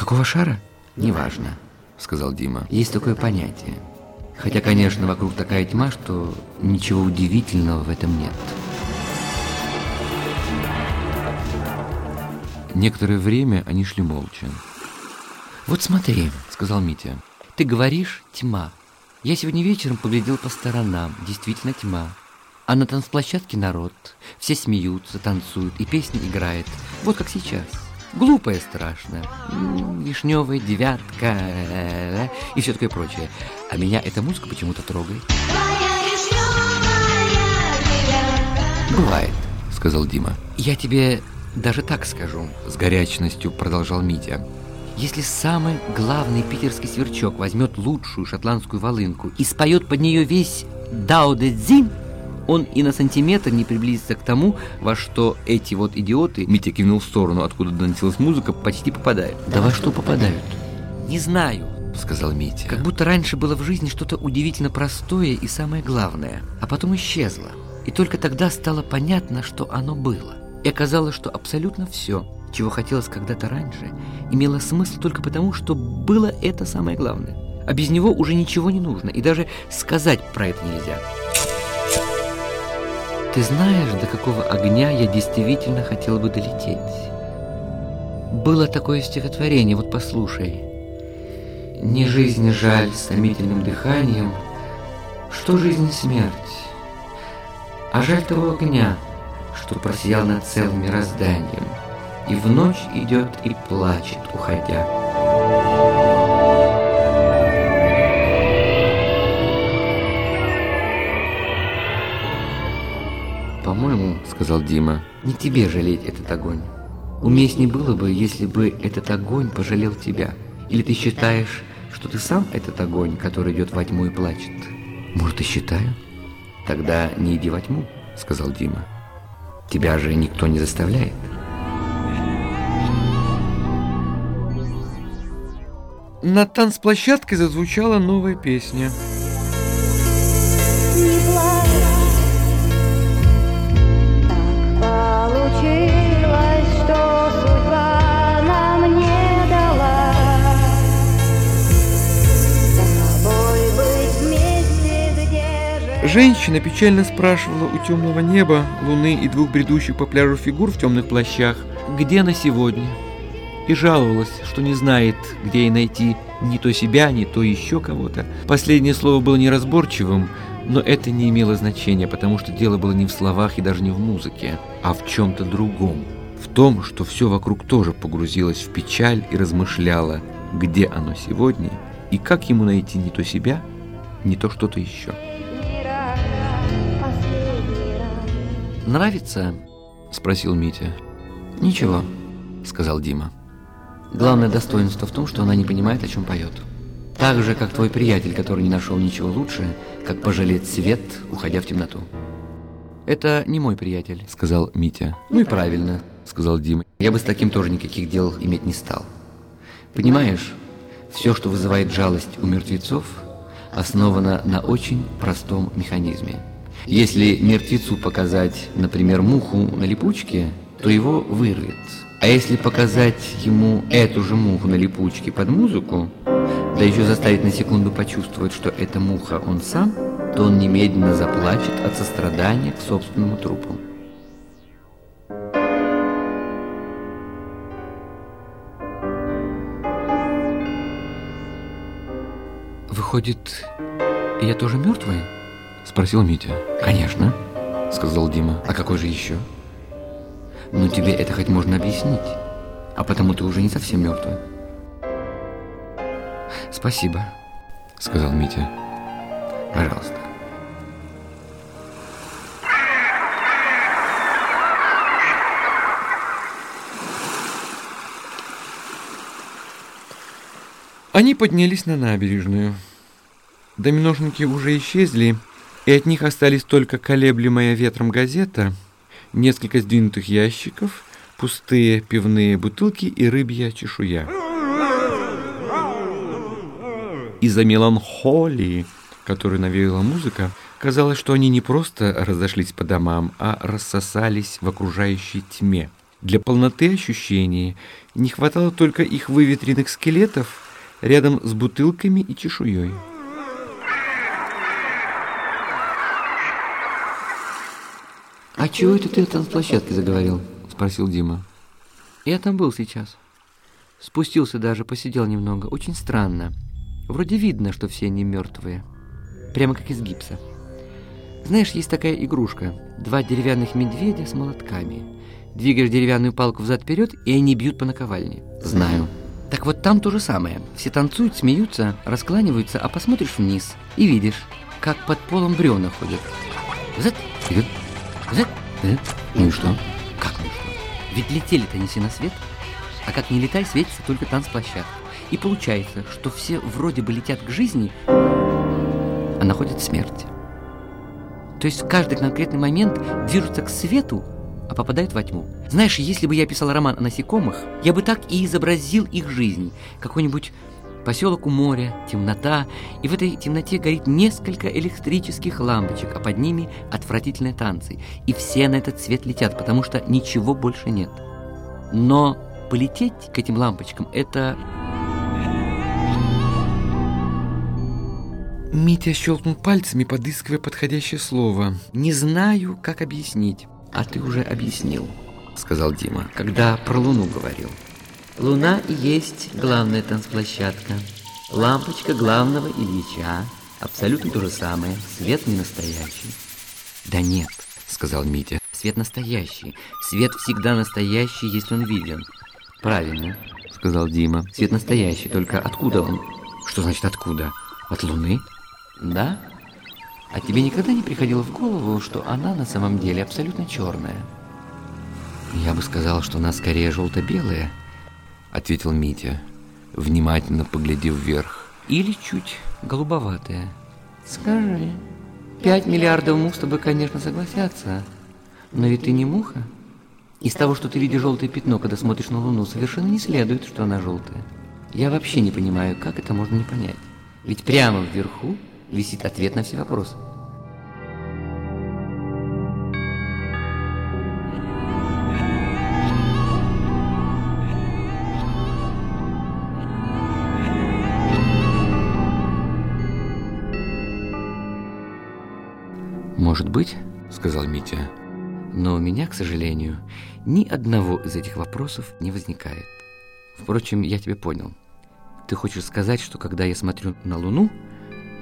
Какого шара? Неважно, сказал Дима. Есть такое понятие. Хотя, конечно, вокруг такая тьма, что ничего удивительного в этом нет. Некоторое время они шли молча. «Вот смотри», — сказал Митя, — «ты говоришь «тьма». Я сегодня вечером поглядел по сторонам, действительно тьма. А на танцплощадке народ, все смеются, танцуют, и песня играет, вот как сейчас. Глупая страшно, вишневая девятка и все такое прочее. А меня эта музыка почему-то трогает. «Бывает», — сказал Дима. «Я тебе даже так скажу», — с горячностью продолжал Митя. Если самый главный питерский сверчок возьмет лучшую шотландскую волынку и споет под нее весь «Дао де Дзин», он и на сантиметр не приблизится к тому, во что эти вот идиоты, Митя кивнул в сторону, откуда доносилась музыка, почти попадают. Да во что попадают? Не знаю, сказал Митя. Как будто раньше было в жизни что-то удивительно простое и самое главное, а потом исчезло. И только тогда стало понятно, что оно было. И оказалось, что абсолютно все, чего хотелось когда-то раньше, имело смысл только потому, что было это самое главное. А без него уже ничего не нужно, и даже сказать про это нельзя. Ты знаешь, до какого огня я действительно хотел бы долететь? Было такое стихотворение, вот послушай. Не жизнь жаль с томительным дыханием, что жизнь смерть, а жаль того огня, что просиял над целым мирозданием, и в ночь идет и плачет, уходя. «По-моему, — сказал Дима, — не тебе жалеть этот огонь. Уместнее было бы, если бы этот огонь пожалел тебя. Или ты считаешь, что ты сам этот огонь, который идет во тьму и плачет? Может, и считаю? Тогда не иди во тьму, — сказал Дима. Тебя же никто не заставляет. Над танцплощадкой зазвучала новая песня. Женщина печально спрашивала у темного неба, луны и двух бредущих по пляжу фигур в темных плащах, где она сегодня, и жаловалась, что не знает, где ей найти ни то себя, ни то еще кого-то. Последнее слово было неразборчивым, но это не имело значения, потому что дело было не в словах и даже не в музыке, а в чем-то другом. В том, что все вокруг тоже погрузилось в печаль и размышляло, где оно сегодня и как ему найти не то себя, не то что-то еще. «Нравится?» – спросил Митя. «Ничего», – сказал Дима. «Главное достоинство в том, что она не понимает, о чем поет. Так же, как твой приятель, который не нашел ничего лучше, как пожалеть свет, уходя в темноту». «Это не мой приятель», – сказал Митя. «Ну и правильно», – сказал Дима. «Я бы с таким тоже никаких дел иметь не стал. Понимаешь, все, что вызывает жалость у мертвецов, основано на очень простом механизме – если мертвецу показать, например, муху на липучке, то его вырвет. А если показать ему эту же муху на липучке под музыку, да еще заставить на секунду почувствовать, что это муха он сам, то он немедленно заплачет от сострадания к собственному трупу. Выходит, я тоже мертвая? Спросил Митя. Конечно, сказал Дима. А какой же еще? Ну тебе это хоть можно объяснить. А потому ты уже не совсем мертвый. Спасибо, сказал Митя. Пожалуйста. Они поднялись на набережную. Доминошники уже исчезли, и от них остались только колеблемая ветром газета, несколько сдвинутых ящиков, пустые пивные бутылки и рыбья чешуя. Из-за меланхолии, которую навеяла музыка, казалось, что они не просто разошлись по домам, а рассосались в окружающей тьме. Для полноты ощущений не хватало только их выветренных скелетов рядом с бутылками и чешуей. «А чего это ты о танцплощадке заговорил?» – спросил Дима. «Я там был сейчас. Спустился даже, посидел немного. Очень странно. Вроде видно, что все они мертвые. Прямо как из гипса. Знаешь, есть такая игрушка. Два деревянных медведя с молотками. Двигаешь деревянную палку взад-вперед, и они бьют по наковальне. Знаю. Так вот там то же самое. Все танцуют, смеются, раскланиваются, а посмотришь вниз и видишь, как под полом бревна ходят. Взад, вперед, взад, вперед. Ну и что? Как ну что? Ведь летели-то не все на свет. А как не летай, светится только танцплощадка. И получается, что все вроде бы летят к жизни, а находят смерть. То есть в каждый конкретный момент движутся к свету, а попадают во тьму. Знаешь, если бы я писал роман о насекомых, я бы так и изобразил их жизнь. Какой-нибудь поселок у моря, темнота, и в этой темноте горит несколько электрических лампочек, а под ними отвратительные танцы. И все на этот свет летят, потому что ничего больше нет. Но полететь к этим лампочкам – это Митя щелкнул пальцами, подыскивая подходящее слово. Не знаю, как объяснить. А ты уже объяснил, сказал Дима, когда про Луну говорил. Луна и есть главная танцплощадка. Лампочка главного Ильича. Абсолютно то же самое. Свет не настоящий. Да нет, сказал Митя. Свет настоящий. Свет всегда настоящий, если он виден. Правильно, сказал Дима. Свет настоящий, только откуда он? Что значит откуда? От Луны? Да? А тебе никогда не приходило в голову, что она на самом деле абсолютно черная? Я бы сказал, что она скорее желто-белая, ответил Митя, внимательно поглядев вверх. Или чуть голубоватая. Скажи. Пять миллиардов мух с тобой, конечно, согласятся. Но ведь ты не муха. Из того, что ты видишь желтое пятно, когда смотришь на Луну, совершенно не следует, что она желтая. Я вообще не понимаю, как это можно не понять. Ведь прямо вверху висит ответ на все вопросы. «Может быть», — сказал Митя, — «но у меня, к сожалению, ни одного из этих вопросов не возникает. Впрочем, я тебя понял. Ты хочешь сказать, что когда я смотрю на Луну,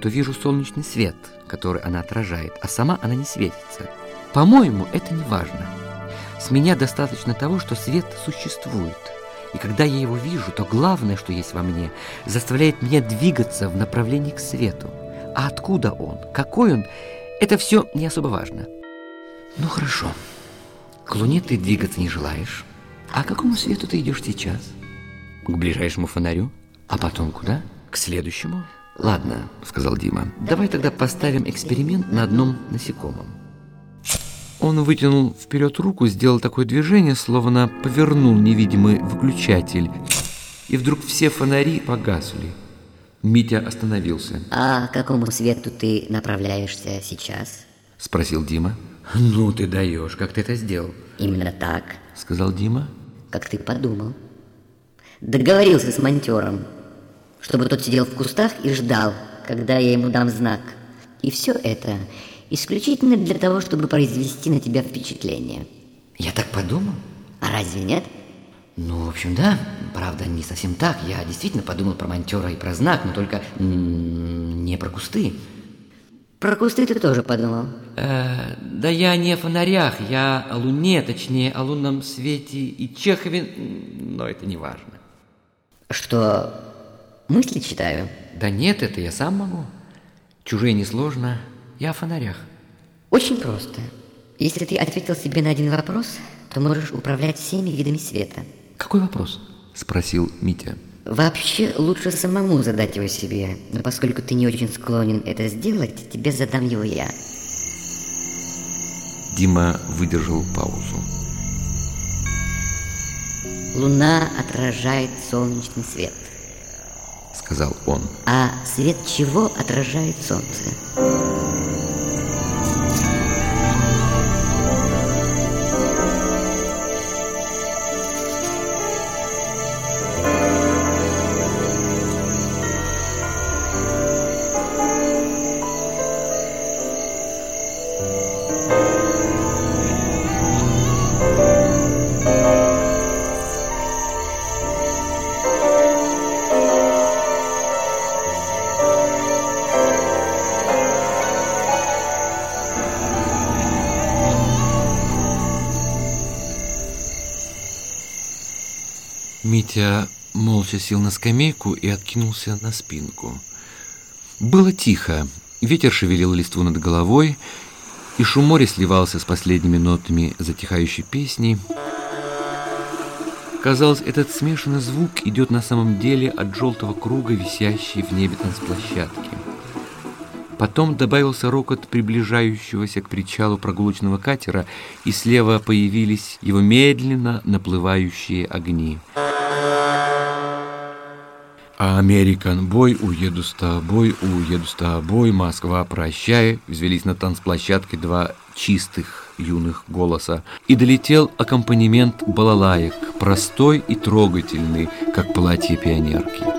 то вижу солнечный свет, который она отражает, а сама она не светится. По-моему, это не важно. С меня достаточно того, что свет существует. И когда я его вижу, то главное, что есть во мне, заставляет меня двигаться в направлении к свету. А откуда он, какой он, это все не особо важно. Ну хорошо. К Луне ты двигаться не желаешь. А к какому свету ты идешь сейчас? К ближайшему фонарю? А потом куда? К следующему? Ладно, сказал Дима. Давай тогда поставим эксперимент на одном насекомом. Он вытянул вперед руку, сделал такое движение, словно повернул невидимый выключатель. И вдруг все фонари погасли. Митя остановился. «А к какому свету ты направляешься сейчас?» Спросил Дима. «Ну ты даешь, как ты это сделал?» «Именно так», сказал Дима. «Как ты подумал?» Договорился с монтером, чтобы тот сидел в кустах и ждал, когда я ему дам знак. И все это исключительно для того, чтобы произвести на тебя впечатление. Я так подумал? А разве нет? Ну, в общем, да. Правда, не совсем так. Я действительно подумал про монтера и про знак, но только не про кусты. Про кусты ты тоже подумал? Э, да я не о фонарях, я о Луне, точнее, о лунном свете и Чехове, но это не важно. Что, мысли читаю? Да нет, это я сам могу. Чужие несложно. Я о фонарях. Очень просто. Если ты ответил себе на один вопрос, то можешь управлять всеми видами света. Какой вопрос? Спросил Митя. Вообще лучше самому задать его себе, но поскольку ты не очень склонен это сделать, тебе задам его я. Дима выдержал паузу. Луна отражает солнечный свет. Сказал он. А свет чего отражает солнце? Митя молча сел на скамейку и откинулся на спинку. Было тихо, ветер шевелил листву над головой, и шум моря сливался с последними нотами затихающей песни. Казалось, этот смешанный звук идет на самом деле от желтого круга, висящей в небе танцплощадки. Потом добавился рокот приближающегося к причалу прогулочного катера, и слева появились его медленно наплывающие огни. «Американ бой, уеду с тобой, уеду с тобой, Москва, прощай!» Взвелись на танцплощадке два чистых юных голоса. И долетел аккомпанемент балалаек, простой и трогательный, как платье пионерки.